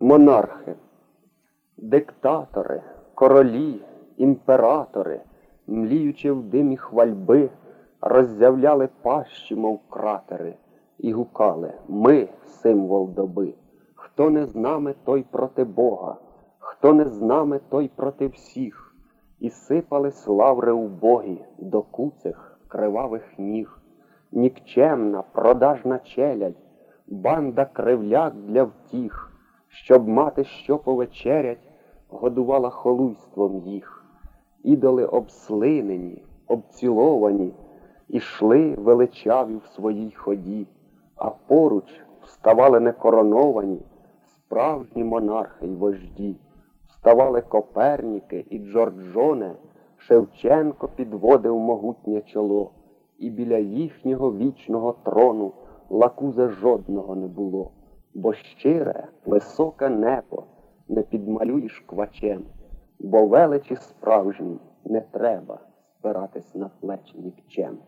Монархи, диктатори, королі, імператори, мліючи в димі хвальби, роззявляли пащі, мов кратери, і гукали Ми символ доби. Хто не з нами, той проти Бога, хто не з нами, той проти всіх, і сипались лаври убогі до куцих кривавих ніг. Нікчемна, продажна челядь, банда кривляк для втіх, щоб мати що повечерять, годувала холуйством їх. Ідоли обслинені, обціловані, ішли величаві в своїй ході, а поруч вставали некороновані справжні монархи й вожді, вставали Коперніки і Джорджоне, Шевченко підводив могутнє чоло, і біля їхнього вічного трону лакуза жодного не було, бо щире, високе небо не підмалюєш квачем, бо величі справжній не треба спиратись на плечі нікчем.